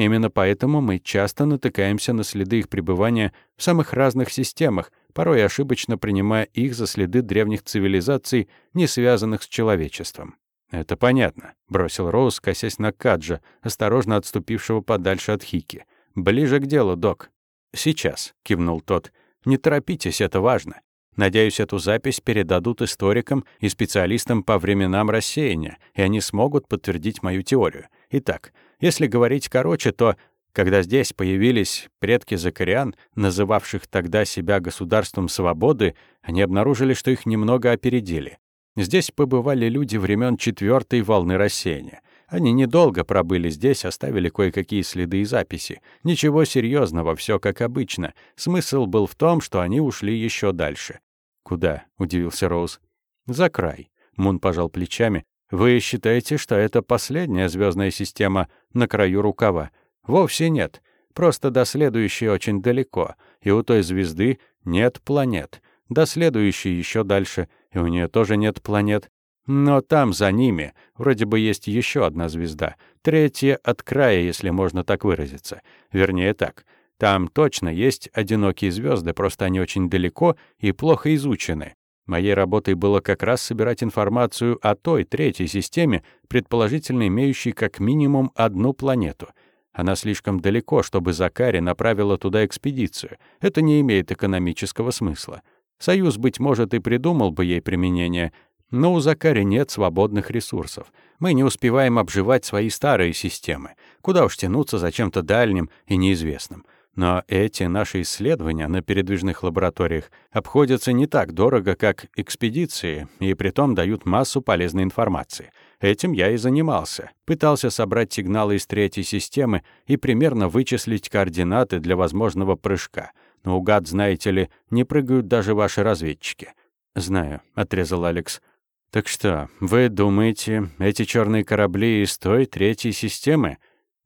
Именно поэтому мы часто натыкаемся на следы их пребывания в самых разных системах, порой ошибочно принимая их за следы древних цивилизаций, не связанных с человечеством. «Это понятно», — бросил Роуз, косясь на Каджа, осторожно отступившего подальше от Хики. «Ближе к делу, док». «Сейчас», — кивнул тот. «Не торопитесь, это важно. Надеюсь, эту запись передадут историкам и специалистам по временам рассеяния, и они смогут подтвердить мою теорию. Итак, если говорить короче, то когда здесь появились предки закариан, называвших тогда себя государством свободы, они обнаружили, что их немного опередили. Здесь побывали люди времен четвертой волны рассеяния. Они недолго пробыли здесь, оставили кое-какие следы и записи. Ничего серьезного, все как обычно. Смысл был в том, что они ушли еще дальше. «Куда?» — удивился Роуз. «За край». Мун пожал плечами. «Вы считаете, что это последняя звездная система на краю рукава? Вовсе нет. Просто до следующей очень далеко, и у той звезды нет планет. До следующей еще дальше, и у нее тоже нет планет. Но там, за ними, вроде бы есть еще одна звезда. Третья от края, если можно так выразиться. Вернее так. Там точно есть одинокие звезды, просто они очень далеко и плохо изучены. Моей работой было как раз собирать информацию о той третьей системе, предположительно имеющей как минимум одну планету — она слишком далеко, чтобы Закари направила туда экспедицию. Это не имеет экономического смысла. Союз, быть может, и придумал бы ей применение, но у Закари нет свободных ресурсов. Мы не успеваем обживать свои старые системы. Куда уж тянуться за чем-то дальним и неизвестным. Но эти наши исследования на передвижных лабораториях обходятся не так дорого, как экспедиции, и притом дают массу полезной информации. Этим я и занимался. Пытался собрать сигналы из третьей системы и примерно вычислить координаты для возможного прыжка. Но угад, знаете ли, не прыгают даже ваши разведчики. «Знаю», — отрезал Алекс. «Так что, вы думаете, эти черные корабли из той третьей системы?»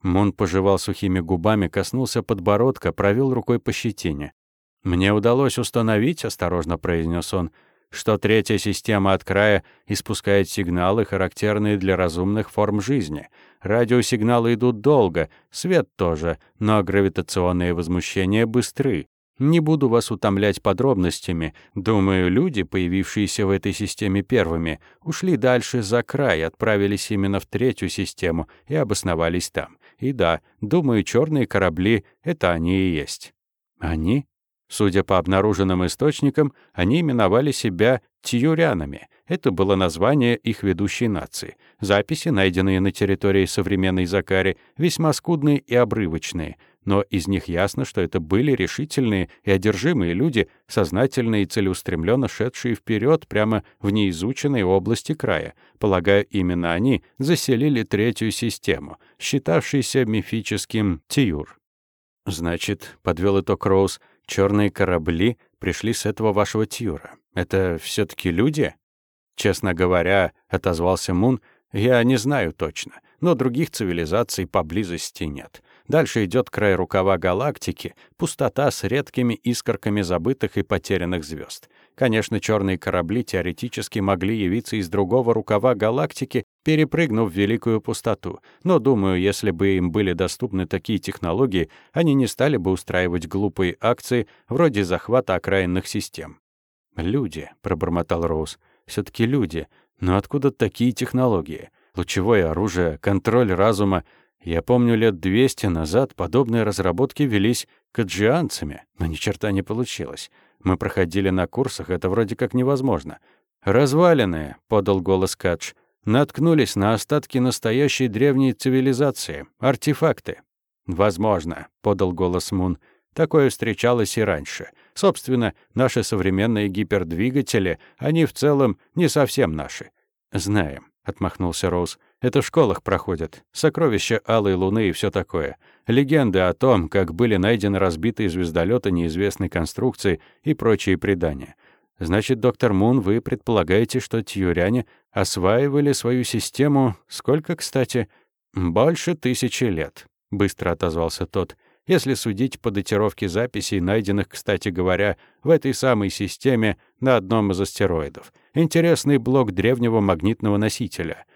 Мун пожевал сухими губами, коснулся подбородка, провел рукой по щетине. «Мне удалось установить», — осторожно произнес он, «что третья система от края испускает сигналы, характерные для разумных форм жизни. Радиосигналы идут долго, свет тоже, но гравитационные возмущения быстры. Не буду вас утомлять подробностями. Думаю, люди, появившиеся в этой системе первыми, ушли дальше за край, отправились именно в третью систему и обосновались там. И да, думаю, черные корабли — это они и есть. Они? Судя по обнаруженным источникам, они именовали себя тьюрянами. Это было название их ведущей нации. Записи, найденные на территории современной Закари, весьма скудные и обрывочные — но из них ясно, что это были решительные и одержимые люди, сознательно и целеустремленно шедшие вперед прямо в неизученной области края. Полагаю, именно они заселили третью систему, считавшейся мифическим Тиюр. «Значит», — подвел итог Роуз, — «черные корабли пришли с этого вашего Тиюра. Это все таки люди?» «Честно говоря», — отозвался Мун, — «я не знаю точно, но других цивилизаций поблизости нет». Дальше идет край рукава галактики, пустота с редкими искорками забытых и потерянных звезд. Конечно, черные корабли теоретически могли явиться из другого рукава галактики, перепрыгнув в великую пустоту. Но, думаю, если бы им были доступны такие технологии, они не стали бы устраивать глупые акции вроде захвата окраинных систем. «Люди», — пробормотал Роуз, — все таки люди. Но откуда такие технологии? Лучевое оружие, контроль разума я помню, лет 200 назад подобные разработки велись каджианцами, но ни черта не получилось. Мы проходили на курсах, это вроде как невозможно. «Развалины», — подал голос Кадж. наткнулись на остатки настоящей древней цивилизации, артефакты. «Возможно», — подал голос Мун. «Такое встречалось и раньше. Собственно, наши современные гипердвигатели, они в целом не совсем наши». «Знаем», — отмахнулся Роуз. «Это в школах проходят. Сокровища Алой Луны и все такое. Легенды о том, как были найдены разбитые звездолеты неизвестной конструкции и прочие предания. Значит, доктор Мун, вы предполагаете, что тьюряне осваивали свою систему сколько, кстати? Больше тысячи лет, быстро отозвался тот. Если судить по датировке записей, найденных, кстати говоря, в этой самой системе на одном из астероидов. Интересный блок древнего магнитного носителя.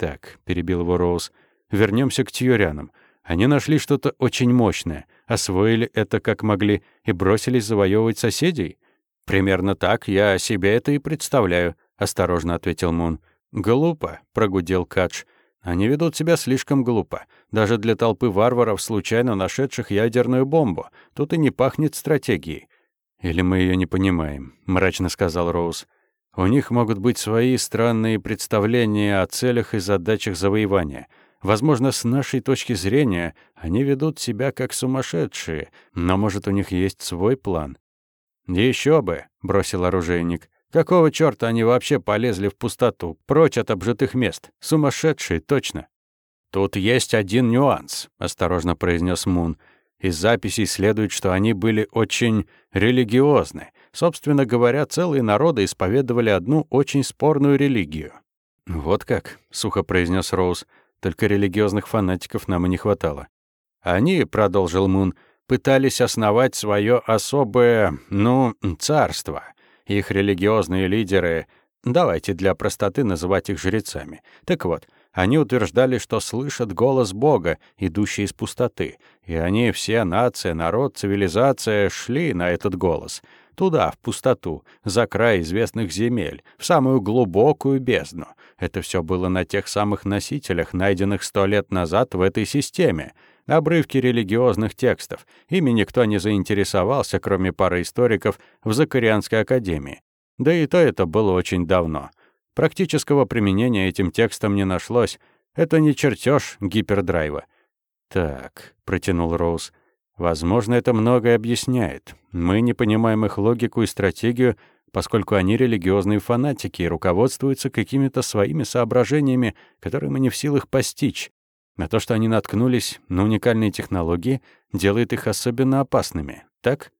Так, перебил его Роуз. Вернемся к тьюрянам. Они нашли что-то очень мощное, освоили это как могли и бросились завоевывать соседей. «Примерно так я себе это и представляю», — осторожно ответил Мун. «Глупо», — прогудел Кадж. «Они ведут себя слишком глупо. Даже для толпы варваров, случайно нашедших ядерную бомбу. Тут и не пахнет стратегией». «Или мы ее не понимаем», — мрачно сказал Роуз. «У них могут быть свои странные представления о целях и задачах завоевания». Возможно, с нашей точки зрения они ведут себя как сумасшедшие, но, может, у них есть свой план. Еще бы», — бросил оружейник. «Какого чёрта они вообще полезли в пустоту, прочь от обжитых мест? Сумасшедшие, точно». «Тут есть один нюанс», — осторожно произнес Мун. «Из записей следует, что они были очень религиозны. Собственно говоря, целые народы исповедовали одну очень спорную религию». «Вот как», — сухо произнес Роуз. «Только религиозных фанатиков нам и не хватало». «Они», — продолжил Мун, — пытались основать свое особое, ну, царство. Их религиозные лидеры, давайте для простоты называть их жрецами. Так вот, они утверждали, что слышат голос Бога, идущий из пустоты, и они все, нация, народ, цивилизация, шли на этот голос. Туда, в пустоту, за край известных земель, в самую глубокую бездну. Это все было на тех самых носителях, найденных сто лет назад в этой системе — обрывки религиозных текстов. Ими никто не заинтересовался, кроме пары историков в Закарианской академии. Да и то это было очень давно. Практического применения этим текстам не нашлось. Это не чертеж гипердрайва. «Так», — протянул Роуз, — «возможно, это многое объясняет. Мы не понимаем их логику и стратегию, поскольку они религиозные фанатики и руководствуются какими-то своими соображениями, которые мы не в силах постичь. На то, что они наткнулись на уникальные технологии, делает их особенно опасными, так?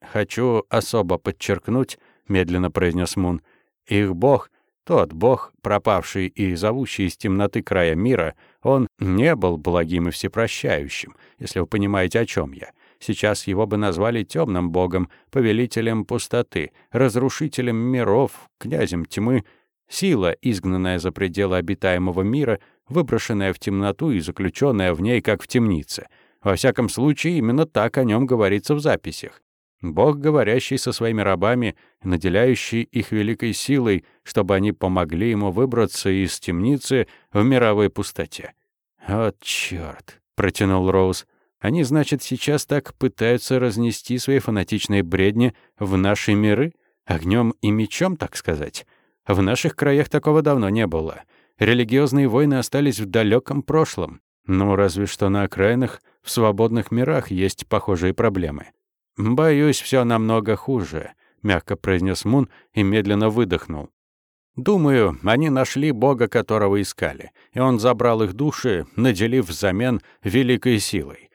«Хочу особо подчеркнуть», — медленно произнес Мун, «их бог, тот бог, пропавший и зовущий из темноты края мира, он не был благим и всепрощающим, если вы понимаете, о чем я. Сейчас его бы назвали темным богом, повелителем пустоты, разрушителем миров, князем тьмы. Сила, изгнанная за пределы обитаемого мира, выброшенная в темноту и заключенная в ней, как в темнице. Во всяком случае, именно так о нем говорится в записях. Бог, говорящий со своими рабами, наделяющий их великой силой, чтобы они помогли ему выбраться из темницы в мировой пустоте. «Вот чёрт!» — протянул Роуз. «Они, значит, сейчас так пытаются разнести свои фанатичные бредни в наши миры? Огнем и мечом, так сказать? В наших краях такого давно не было. Религиозные войны остались в далеком прошлом. Ну, разве что на окраинах, в свободных мирах есть похожие проблемы. «Боюсь, все намного хуже», — мягко произнес Мун и медленно выдохнул. «Думаю, они нашли Бога, которого искали, и он забрал их души, наделив взамен великой силой».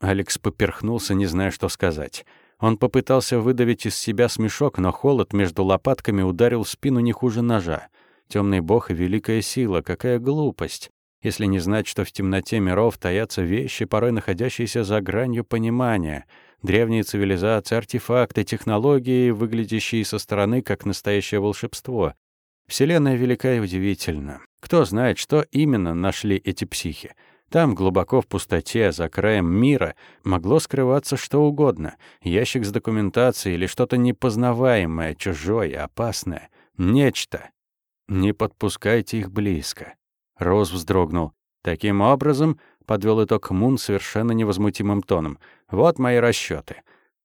Алекс поперхнулся, не зная, что сказать. Он попытался выдавить из себя смешок, но холод между лопатками ударил в спину не хуже ножа. Темный бог и великая сила, какая глупость. Если не знать, что в темноте миров таятся вещи, порой находящиеся за гранью понимания. Древние цивилизации, артефакты, технологии, выглядящие со стороны как настоящее волшебство. Вселенная велика и удивительна. Кто знает, что именно нашли эти психи. Там, глубоко в пустоте, за краем мира, могло скрываться что угодно. Ящик с документацией или что-то непознаваемое, чужое, опасное. Нечто. Не подпускайте их близко. Роуз вздрогнул. Таким образом, подвел итог Мун совершенно невозмутимым тоном. Вот мои расчеты.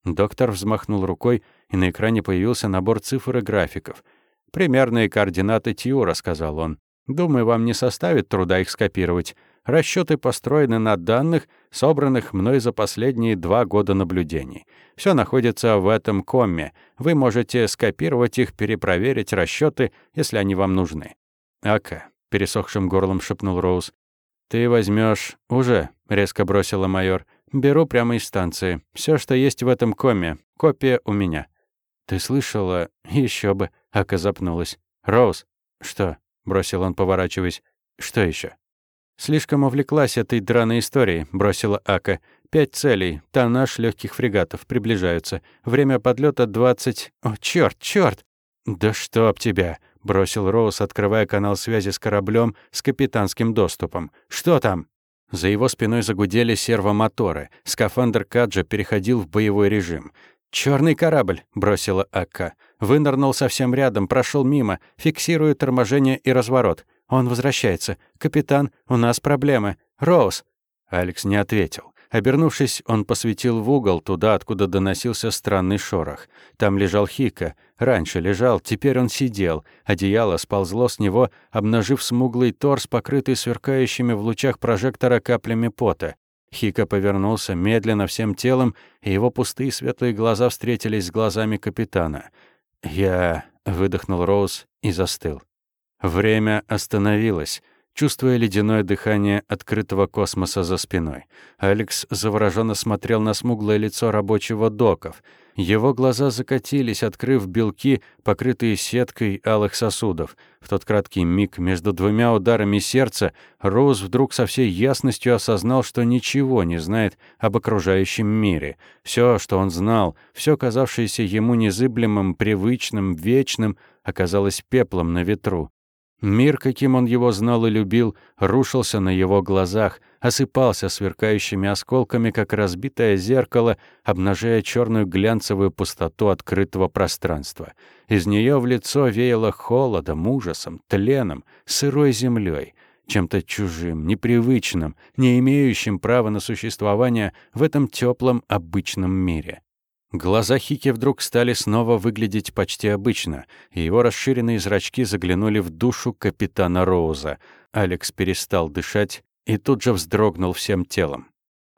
Доктор взмахнул рукой, и на экране появился набор цифр и графиков. «Примерные координаты Тьюра», — сказал он. Думаю, вам не составит труда их скопировать. Расчеты построены на данных, собранных мной за последние два года наблюдений. Все находится в этом комме. Вы можете скопировать их, перепроверить расчеты, если они вам нужны. «Ака», — пересохшим горлом шепнул Роуз. «Ты возьмешь «Уже», — резко бросила майор. «Беру прямо из станции. Все, что есть в этом коме. Копия у меня». «Ты слышала? Еще бы», — Ака запнулась. «Роуз». «Что?» — бросил он, поворачиваясь. «Что еще? «Слишком увлеклась этой драной историей», — бросила Ака. «Пять целей. Тоннаж легких фрегатов. Приближаются. Время подлета двадцать... О, черт, черт! «Да чтоб тебя!» — бросил Роуз, открывая канал связи с кораблем с капитанским доступом. «Что там?» За его спиной загудели сервомоторы. Скафандр Каджа переходил в боевой режим. Черный корабль!» — бросила Ака. Вынырнул совсем рядом, прошел мимо, фиксирует торможение и разворот. Он возвращается. «Капитан, у нас проблемы. Роуз!» Алекс не ответил. Обернувшись, он посветил в угол, туда, откуда доносился странный шорох. Там лежал Хика. Раньше лежал, теперь он сидел. Одеяло сползло с него, обнажив смуглый торс, покрытый сверкающими в лучах прожектора каплями пота. Хика повернулся медленно всем телом, и его пустые светлые глаза встретились с глазами капитана. «Я...» — выдохнул Роуз и застыл. Время остановилось чувствуя ледяное дыхание открытого космоса за спиной. Алекс завороженно смотрел на смуглое лицо рабочего доков. Его глаза закатились, открыв белки, покрытые сеткой алых сосудов. В тот краткий миг между двумя ударами сердца Роуз вдруг со всей ясностью осознал, что ничего не знает об окружающем мире. Все, что он знал, все казавшееся ему незыблемым, привычным, вечным, оказалось пеплом на ветру. Мир, каким он его знал и любил, рушился на его глазах, осыпался сверкающими осколками, как разбитое зеркало, обнажая черную глянцевую пустоту открытого пространства. Из нее в лицо веяло холодом, ужасом, тленом, сырой землей, чем-то чужим, непривычным, не имеющим права на существование в этом теплом обычном мире. Глаза Хики вдруг стали снова выглядеть почти обычно, и его расширенные зрачки заглянули в душу капитана Роуза. Алекс перестал дышать и тут же вздрогнул всем телом.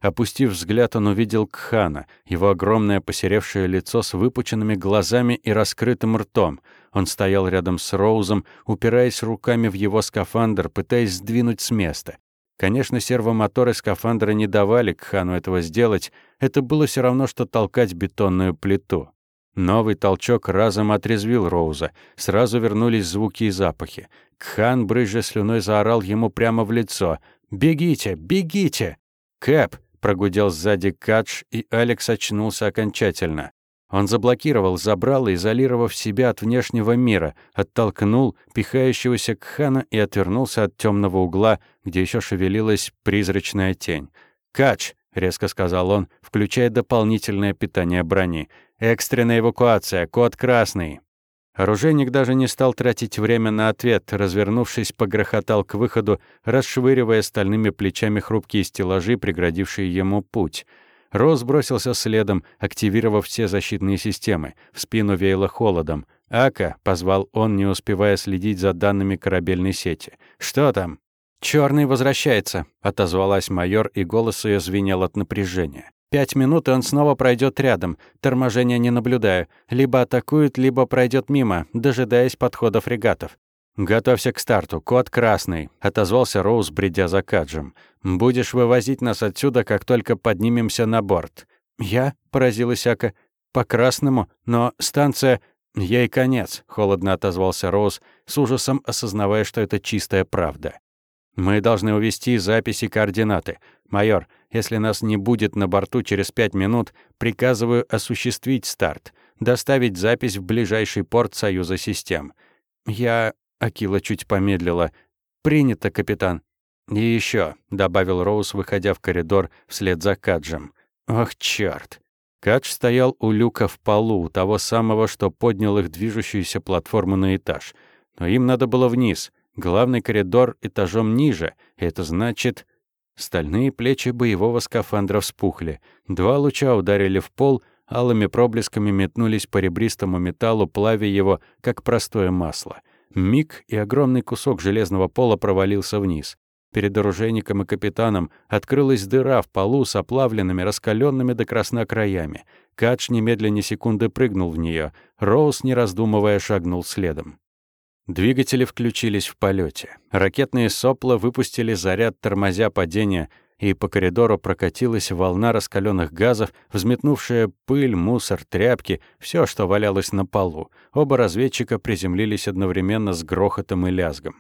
Опустив взгляд, он увидел Кхана, его огромное посеревшее лицо с выпученными глазами и раскрытым ртом. Он стоял рядом с Роузом, упираясь руками в его скафандр, пытаясь сдвинуть с места. Конечно, сервомоторы скафандра не давали Кхану этого сделать, это было все равно, что толкать бетонную плиту. Новый толчок разом отрезвил Роуза. Сразу вернулись звуки и запахи. Кхан, брызжа слюной, заорал ему прямо в лицо. «Бегите! Бегите!» «Кэп!» — прогудел сзади Кадж, и Алекс очнулся окончательно. Он заблокировал, забрал, изолировав себя от внешнего мира, оттолкнул пихающегося Кхана и отвернулся от темного угла, где еще шевелилась призрачная тень. «Кач!» — резко сказал он, включая дополнительное питание брони. «Экстренная эвакуация, код красный!» Оружейник даже не стал тратить время на ответ, развернувшись, погрохотал к выходу, расшвыривая стальными плечами хрупкие стеллажи, преградившие ему путь — Рос бросился следом, активировав все защитные системы. В спину веяло холодом. «Ака», — позвал он, не успевая следить за данными корабельной сети. «Что там?» «Чёрный возвращается», — отозвалась майор, и голос её звенел от напряжения. «Пять минут, и он снова пройдет рядом. Торможения не наблюдаю. Либо атакует, либо пройдет мимо, дожидаясь подхода фрегатов. «Готовься к старту. Код красный», — отозвался Роуз, бредя за Каджем. «Будешь вывозить нас отсюда, как только поднимемся на борт». «Я?» — поразилась Ака. «По красному? Но станция...» «Ей конец», — холодно отозвался Роуз, с ужасом осознавая, что это чистая правда. «Мы должны увести записи координаты. Майор, если нас не будет на борту через пять минут, приказываю осуществить старт, доставить запись в ближайший порт Союза систем. Я Акила чуть помедлила. «Принято, капитан». «И еще», — добавил Роуз, выходя в коридор вслед за Каджем. «Ох, чёрт!» Кадж стоял у люка в полу, того самого, что поднял их движущуюся платформу на этаж. Но им надо было вниз. Главный коридор этажом ниже. Это значит... Стальные плечи боевого скафандра вспухли. Два луча ударили в пол, алыми проблесками метнулись по ребристому металлу, плавя его, как простое масло — Миг, и огромный кусок железного пола провалился вниз. Перед оружейником и капитаном открылась дыра в полу с оплавленными, раскаленными до красна краями. Кадж немедленно секунды прыгнул в нее. Роуз, не раздумывая, шагнул следом. Двигатели включились в полете. Ракетные сопла выпустили заряд, тормозя падения, и по коридору прокатилась волна раскаленных газов, взметнувшая пыль, мусор, тряпки, все, что валялось на полу. Оба разведчика приземлились одновременно с грохотом и лязгом.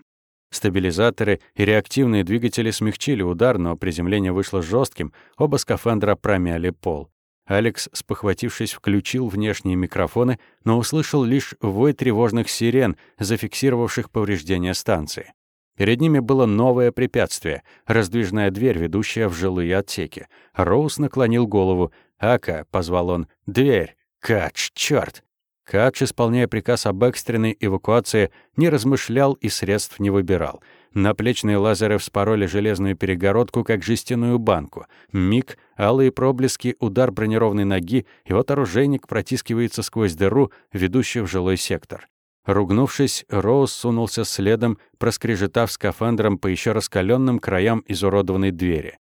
Стабилизаторы и реактивные двигатели смягчили удар, но приземление вышло жестким, оба скафандра промяли пол. Алекс, спохватившись, включил внешние микрофоны, но услышал лишь вой тревожных сирен, зафиксировавших повреждения станции. Перед ними было новое препятствие — раздвижная дверь, ведущая в жилые отсеки. Роуз наклонил голову. «Ака», — позвал он, — «дверь! Кач, чёрт!» Кач, исполняя приказ об экстренной эвакуации, не размышлял и средств не выбирал. Наплечные лазеры вспороли железную перегородку, как жестяную банку. Миг, алые проблески, удар бронированной ноги, и вот оружейник протискивается сквозь дыру, ведущую в жилой сектор. Ругнувшись, Роуз сунулся следом, проскрежетав скафандром по еще раскаленным краям изуродованной двери.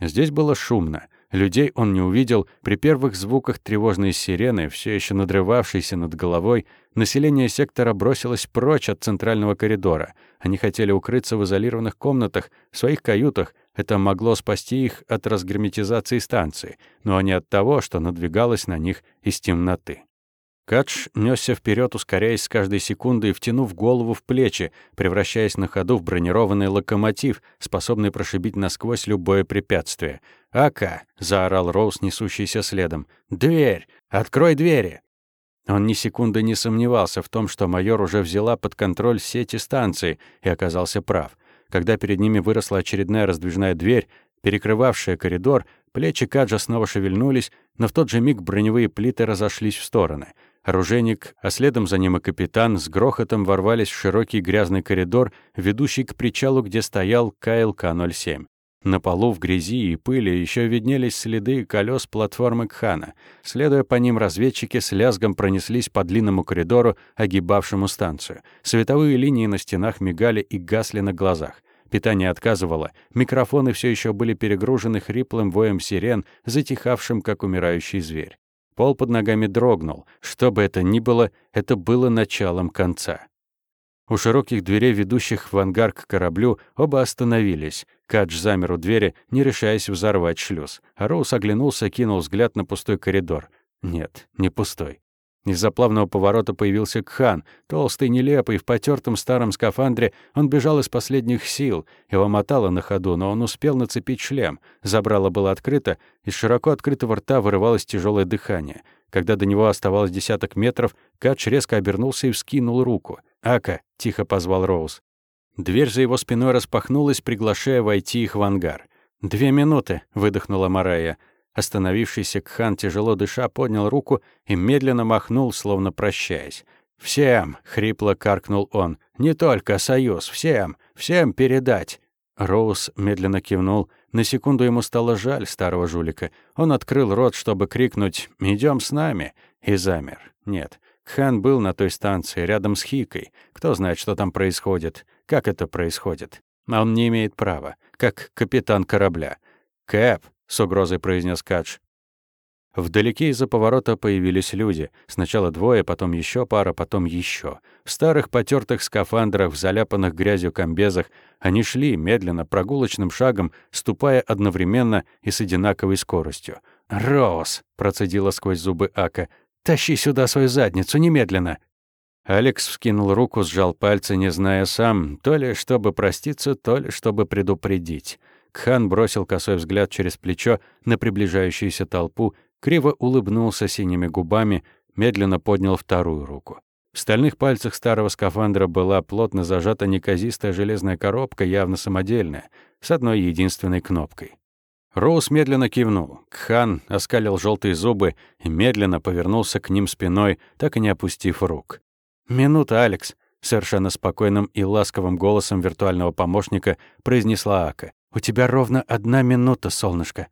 Здесь было шумно. Людей он не увидел. При первых звуках тревожной сирены, все еще надрывавшейся над головой, население сектора бросилось прочь от центрального коридора. Они хотели укрыться в изолированных комнатах, в своих каютах. Это могло спасти их от разгерметизации станции, но не от того, что надвигалось на них из темноты. Кадж несся вперед, ускоряясь с каждой секундой, втянув голову в плечи, превращаясь на ходу в бронированный локомотив, способный прошибить насквозь любое препятствие. «Ака!» — заорал Роуз, несущийся следом. «Дверь! Открой двери!» Он ни секунды не сомневался в том, что майор уже взяла под контроль сети станции, и оказался прав. Когда перед ними выросла очередная раздвижная дверь, перекрывавшая коридор, плечи Каджа снова шевельнулись, но в тот же миг броневые плиты разошлись в стороны — Оружейник, а следом за ним и капитан с грохотом ворвались в широкий грязный коридор, ведущий к причалу, где стоял КЛК-07. На полу в грязи и пыли еще виднелись следы колес платформы Кхана. Следуя по ним, разведчики с лязгом пронеслись по длинному коридору, огибавшему станцию. Световые линии на стенах мигали и гасли на глазах. Питание отказывало, микрофоны все еще были перегружены хриплым воем сирен, затихавшим, как умирающий зверь. Пол под ногами дрогнул. Что бы это ни было, это было началом конца. У широких дверей, ведущих в ангар к кораблю, оба остановились. Кадж замер у двери, не решаясь взорвать шлюз. А Роуз оглянулся, кинул взгляд на пустой коридор. Нет, не пустой. Из-за плавного поворота появился Кхан. Толстый, нелепый, в потертом старом скафандре, он бежал из последних сил. Его мотало на ходу, но он успел нацепить шлем. Забрало было открыто, из широко открытого рта вырывалось тяжелое дыхание. Когда до него оставалось десяток метров, Кач резко обернулся и вскинул руку. «Ака!» — тихо позвал Роуз. Дверь за его спиной распахнулась, приглашая войти их в ангар. «Две минуты», — выдохнула Марая. Остановившийся Кхан, тяжело дыша, поднял руку и медленно махнул, словно прощаясь. «Всем!» — хрипло каркнул он. «Не только Союз, всем! Всем передать!» Роуз медленно кивнул. На секунду ему стало жаль старого жулика. Он открыл рот, чтобы крикнуть «Идем с нами!» и замер. Нет, Кхан был на той станции, рядом с Хикой. Кто знает, что там происходит, как это происходит. Он не имеет права, как капитан корабля. «Кэп!» — с угрозой произнес Кадж. Вдалеке из-за поворота появились люди. Сначала двое, потом еще пара, потом еще. В старых потертых скафандрах, в заляпанных грязью комбезах они шли медленно, прогулочным шагом, ступая одновременно и с одинаковой скоростью. «Роуз!» — процедила сквозь зубы Ака. «Тащи сюда свою задницу, немедленно!» Алекс вскинул руку, сжал пальцы, не зная сам, то ли чтобы проститься, то ли чтобы предупредить. Кхан бросил косой взгляд через плечо на приближающуюся толпу, криво улыбнулся синими губами, медленно поднял вторую руку. В стальных пальцах старого скафандра была плотно зажата неказистая железная коробка, явно самодельная, с одной единственной кнопкой. Роуз медленно кивнул. Кхан оскалил желтые зубы и медленно повернулся к ним спиной, так и не опустив рук. «Минута, Алекс», — совершенно спокойным и ласковым голосом виртуального помощника произнесла Ака. «У тебя ровно одна минута, солнышко».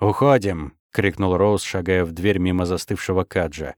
«Уходим!» — крикнул Роуз, шагая в дверь мимо застывшего Каджа.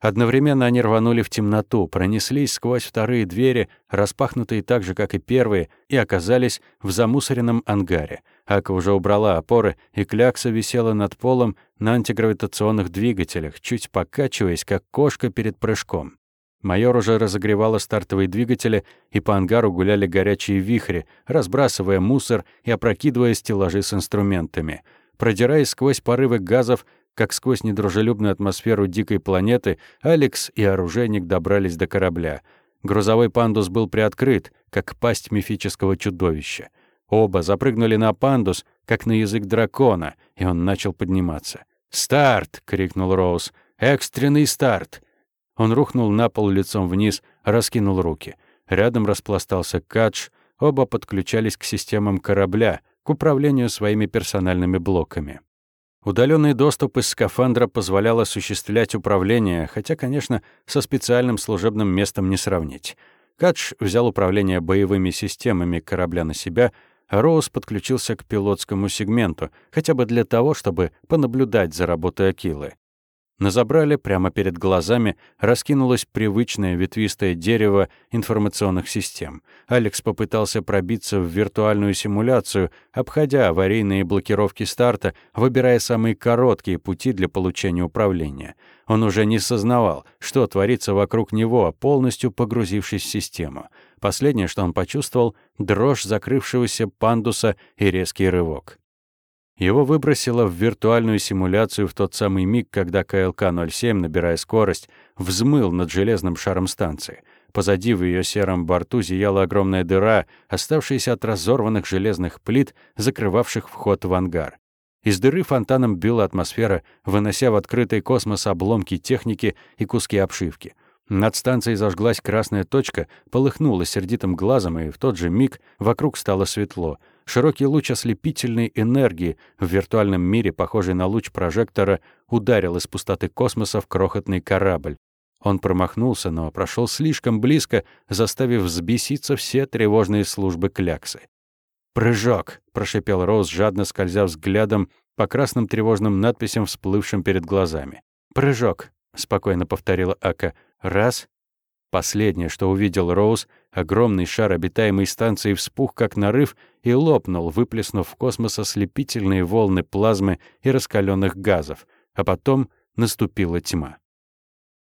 Одновременно они рванули в темноту, пронеслись сквозь вторые двери, распахнутые так же, как и первые, и оказались в замусоренном ангаре. Ака уже убрала опоры, и клякса висела над полом на антигравитационных двигателях, чуть покачиваясь, как кошка перед прыжком. Майор уже разогревала стартовые двигатели, и по ангару гуляли горячие вихри, разбрасывая мусор и опрокидывая стеллажи с инструментами. Продираясь сквозь порывы газов, как сквозь недружелюбную атмосферу дикой планеты, Алекс и оружейник добрались до корабля. Грузовой пандус был приоткрыт, как пасть мифического чудовища. Оба запрыгнули на пандус, как на язык дракона, и он начал подниматься. «Старт!» — крикнул Роуз. «Экстренный старт!» Он рухнул на пол лицом вниз, раскинул руки. Рядом распластался Кадж, оба подключались к системам корабля, к управлению своими персональными блоками. Удаленный доступ из скафандра позволял осуществлять управление, хотя, конечно, со специальным служебным местом не сравнить. Кадж взял управление боевыми системами корабля на себя, а Роуз подключился к пилотскому сегменту, хотя бы для того, чтобы понаблюдать за работой Акилы. На забрале прямо перед глазами раскинулось привычное ветвистое дерево информационных систем. Алекс попытался пробиться в виртуальную симуляцию, обходя аварийные блокировки старта, выбирая самые короткие пути для получения управления. Он уже не сознавал, что творится вокруг него, полностью погрузившись в систему. Последнее, что он почувствовал — дрожь закрывшегося пандуса и резкий рывок. Его выбросило в виртуальную симуляцию в тот самый миг, когда КЛК-07, набирая скорость, взмыл над железным шаром станции. Позади в ее сером борту зияла огромная дыра, оставшаяся от разорванных железных плит, закрывавших вход в ангар. Из дыры фонтаном била атмосфера, вынося в открытый космос обломки техники и куски обшивки. Над станцией зажглась красная точка, полыхнула сердитым глазом, и в тот же миг вокруг стало светло — Широкий луч ослепительной энергии в виртуальном мире, похожий на луч прожектора, ударил из пустоты космоса в крохотный корабль. Он промахнулся, но прошел слишком близко, заставив взбеситься все тревожные службы кляксы. «Прыжок!» — прошипел Роуз, жадно скользя взглядом по красным тревожным надписям, всплывшим перед глазами. «Прыжок!» — спокойно повторила Ака. «Раз, Последнее, что увидел Роуз, огромный шар обитаемой станции вспух как нарыв и лопнул, выплеснув в космос ослепительные волны плазмы и раскаленных газов, а потом наступила тьма.